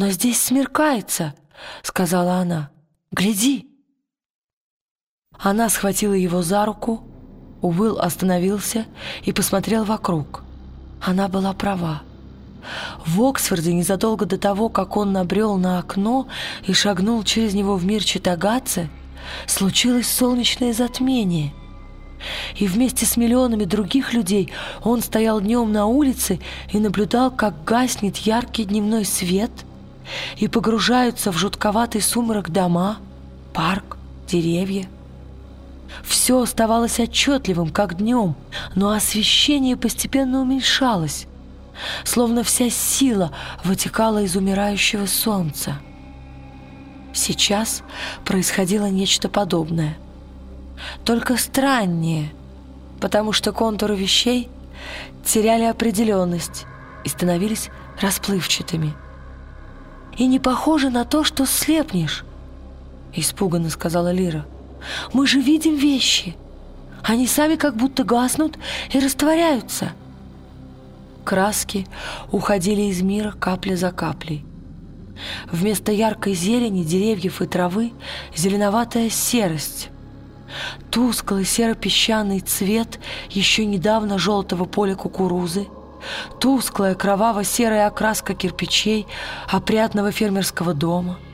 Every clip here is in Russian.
«Но здесь смеркается», — сказала она. «Гляди». Она схватила его за руку, Уилл остановился и посмотрел вокруг. Она была права. В Оксфорде незадолго до того, как он набрел на окно и шагнул через него в мир Читагатце, случилось солнечное затмение. И вместе с миллионами других людей он стоял днем на улице и наблюдал, как гаснет яркий дневной свет и погружаются в жутковатый сумрак дома, парк, деревья. Все оставалось отчетливым, как днем, но освещение постепенно уменьшалось, словно вся сила вытекала из умирающего солнца. Сейчас происходило нечто подобное. Только страннее, потому что контуры вещей теряли определенность и становились расплывчатыми. «И не похоже на то, что слепнешь», — испуганно сказала Лира. Мы же видим вещи. Они сами как будто гаснут и растворяются. Краски уходили из мира капля за каплей. Вместо яркой зелени, деревьев и травы зеленоватая серость. Тусклый серо-песчаный цвет еще недавно желтого поля кукурузы, тусклая кроваво-серая окраска кирпичей опрятного фермерского дома —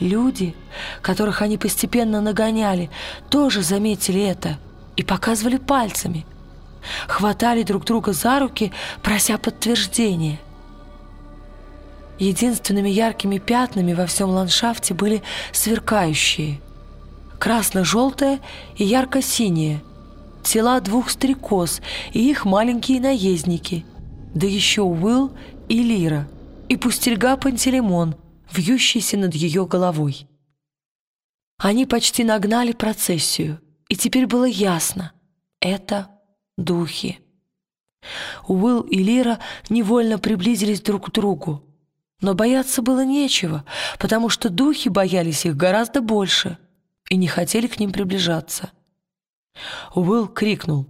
Люди, которых они постепенно нагоняли, тоже заметили это и показывали пальцами. Хватали друг друга за руки, прося подтверждения. Единственными яркими пятнами во всем ландшафте были сверкающие. Красно-желтое и ярко-синее. Тела двух стрекоз и их маленькие наездники. Да еще Уилл и Лира. И пустельга Пантелеймон – вьющийся над ее головой. Они почти нагнали процессию, и теперь было ясно — это духи. Уилл и Лира невольно приблизились друг к другу, но бояться было нечего, потому что духи боялись их гораздо больше и не хотели к ним приближаться. Уилл крикнул.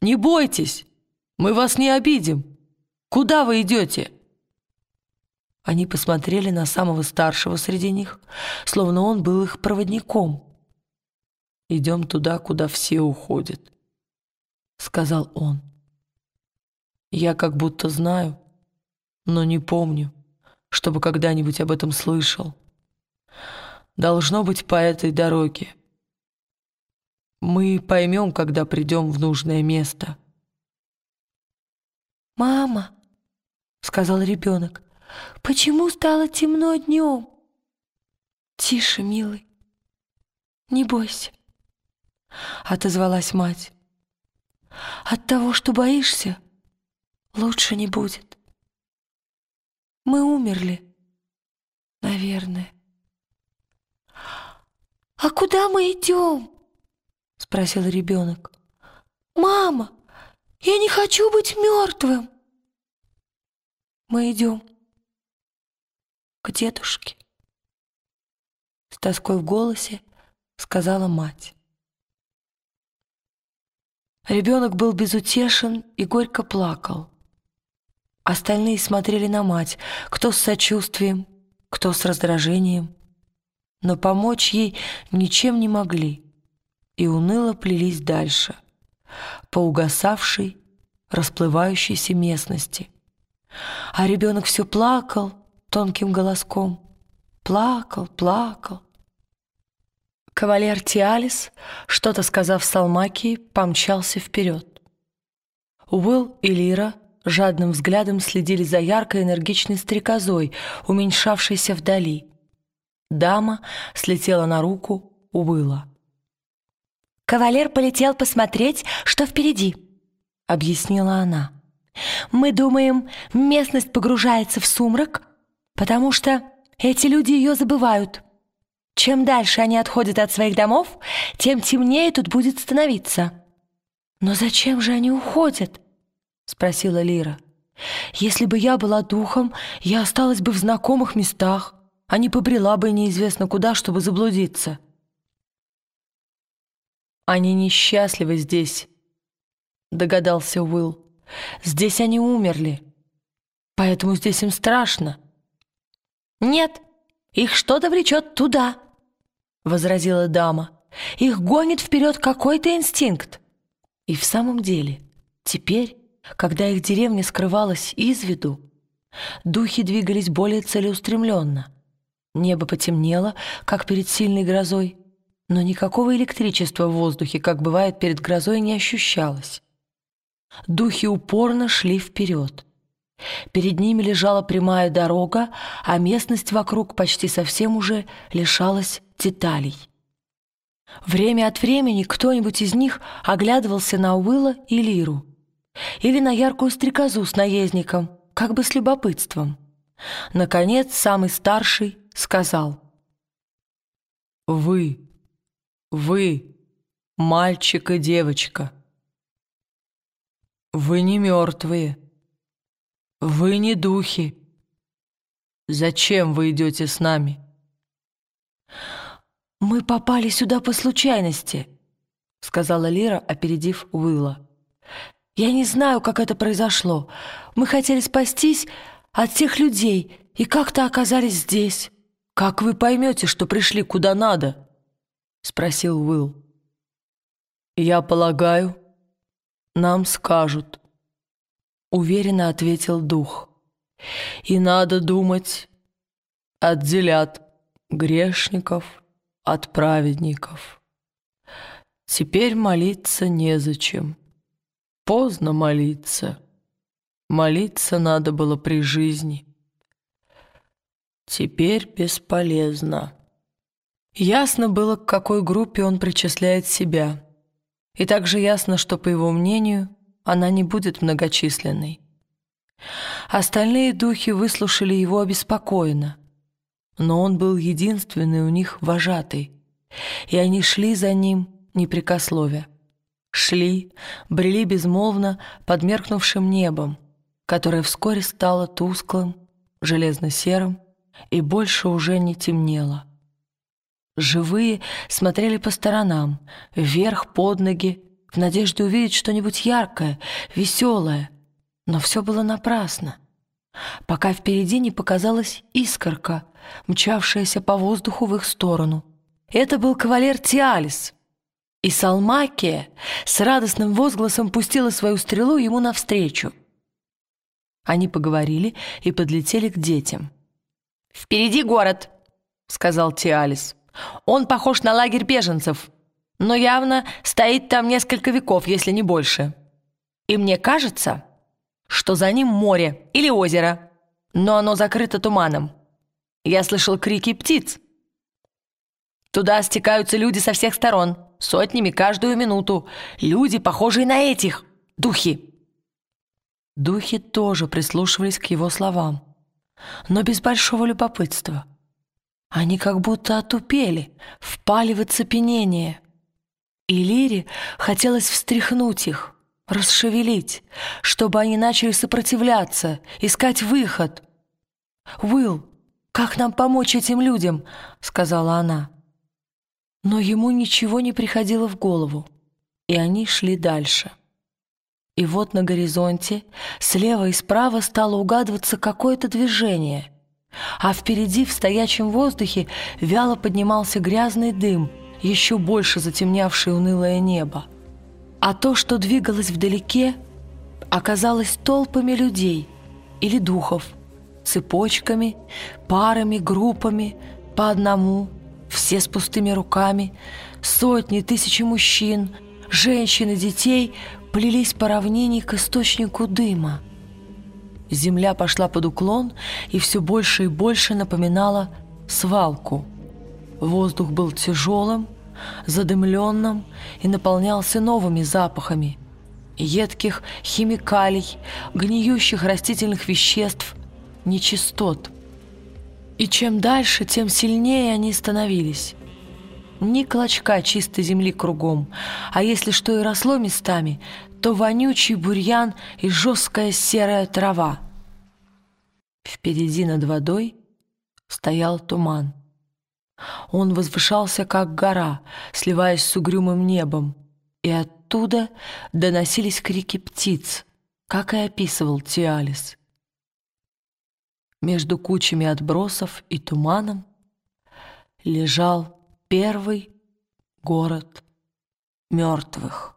«Не бойтесь! Мы вас не обидим! Куда вы идете?» Они посмотрели на самого старшего среди них, словно он был их проводником. «Идем туда, куда все уходят», — сказал он. «Я как будто знаю, но не помню, чтобы когда-нибудь об этом слышал. Должно быть по этой дороге. Мы поймем, когда придем в нужное место». «Мама», — сказал ребенок, Почему стало темно днем? Тише, милый, не бойся, отозвалась мать. От того, что боишься, лучше не будет. Мы умерли, наверное. «А куда мы идем?» — спросил ребенок. «Мама, я не хочу быть мертвым!» «Мы идем к дедушке. С тоской в голосе сказала мать. Ребенок был безутешен и горько плакал. Остальные смотрели на мать, кто с сочувствием, кто с раздражением, но помочь ей ничем не могли и уныло плелись дальше, по угасавшей, расплывающейся местности. А ребенок все плакал, тонким голоском. Плакал, плакал. Кавалер Тиалис, что-то сказав Салмакии, помчался вперед. Уилл и Лира жадным взглядом следили за яркой энергичной стрекозой, уменьшавшейся вдали. Дама слетела на руку Уилла. «Кавалер полетел посмотреть, что впереди», — объяснила она. «Мы думаем, местность погружается в сумрак, потому что эти люди ее забывают. Чем дальше они отходят от своих домов, тем темнее тут будет становиться». «Но зачем же они уходят?» — спросила Лира. «Если бы я была духом, я осталась бы в знакомых местах, а не побрела бы неизвестно куда, чтобы заблудиться». «Они несчастливы здесь», — догадался Уилл. «Здесь они умерли, поэтому здесь им страшно». «Нет, их что-то влечет туда», — возразила дама. «Их гонит вперед какой-то инстинкт». И в самом деле, теперь, когда их деревня скрывалась из виду, духи двигались более целеустремленно. Небо потемнело, как перед сильной грозой, но никакого электричества в воздухе, как бывает перед грозой, не ощущалось. Духи упорно шли вперед. Перед ними лежала прямая дорога, а местность вокруг почти совсем уже лишалась деталей. Время от времени кто-нибудь из них оглядывался на Уилла и Лиру или на яркую стрекозу с наездником, как бы с любопытством. Наконец, самый старший сказал. «Вы, вы, мальчик и девочка, вы не мертвые». «Вы не духи. Зачем вы идете с нами?» «Мы попали сюда по случайности», — сказала Лира, опередив Уилла. «Я не знаю, как это произошло. Мы хотели спастись от тех людей и как-то оказались здесь». «Как вы поймете, что пришли куда надо?» — спросил Уилл. «Я полагаю, нам скажут» уверенно ответил дух. И надо думать, отделят грешников от праведников. Теперь молиться незачем. Поздно молиться. Молиться надо было при жизни. Теперь бесполезно. Ясно было, к какой группе он причисляет себя. И также ясно, что, по его мнению, она не будет многочисленной. Остальные духи выслушали его обеспокоенно, но он был единственный у них вожатый, и они шли за ним, не прикословя. Шли, брели безмолвно под меркнувшим небом, которое вскоре стало тусклым, железно-серым и больше уже не темнело. Живые смотрели по сторонам, вверх под ноги в надежде увидеть что-нибудь яркое, веселое. Но все было напрасно, пока впереди не показалась искорка, мчавшаяся по воздуху в их сторону. Это был кавалер Тиалис, и Салмакия с радостным возгласом пустила свою стрелу ему навстречу. Они поговорили и подлетели к детям. «Впереди город», — сказал Тиалис. «Он похож на лагерь беженцев но явно стоит там несколько веков, если не больше. И мне кажется, что за ним море или озеро, но оно закрыто туманом. Я слышал крики птиц. Туда стекаются люди со всех сторон, сотнями каждую минуту. Люди, похожие на этих, духи. Духи тоже прислушивались к его словам, но без большого любопытства. Они как будто отупели, впали в оцепенение — и Лире хотелось встряхнуть их, расшевелить, чтобы они начали сопротивляться, искать выход. «Уилл, как нам помочь этим людям?» — сказала она. Но ему ничего не приходило в голову, и они шли дальше. И вот на горизонте слева и справа стало угадываться какое-то движение, а впереди в стоячем воздухе вяло поднимался грязный дым — еще больше затемнявшее унылое небо. А то, что двигалось вдалеке, оказалось толпами людей или духов, цепочками, парами, группами, по одному, все с пустыми руками, сотни, тысячи мужчин, женщин и детей плелись по равнине к источнику дыма. Земля пошла под уклон и все больше и больше напоминала свалку – Воздух был тяжелым, задымленным и наполнялся новыми запахами едких химикалий, гниющих растительных веществ, нечистот. И чем дальше, тем сильнее они становились. Ни клочка чистой земли кругом, а если что и росло местами, то вонючий бурьян и жесткая серая трава. Впереди над водой стоял туман. Он возвышался, как гора, сливаясь с угрюмым небом, и оттуда доносились крики птиц, как и описывал Тиалис. между кучами отбросов и туманом, лежал первый город мертвых.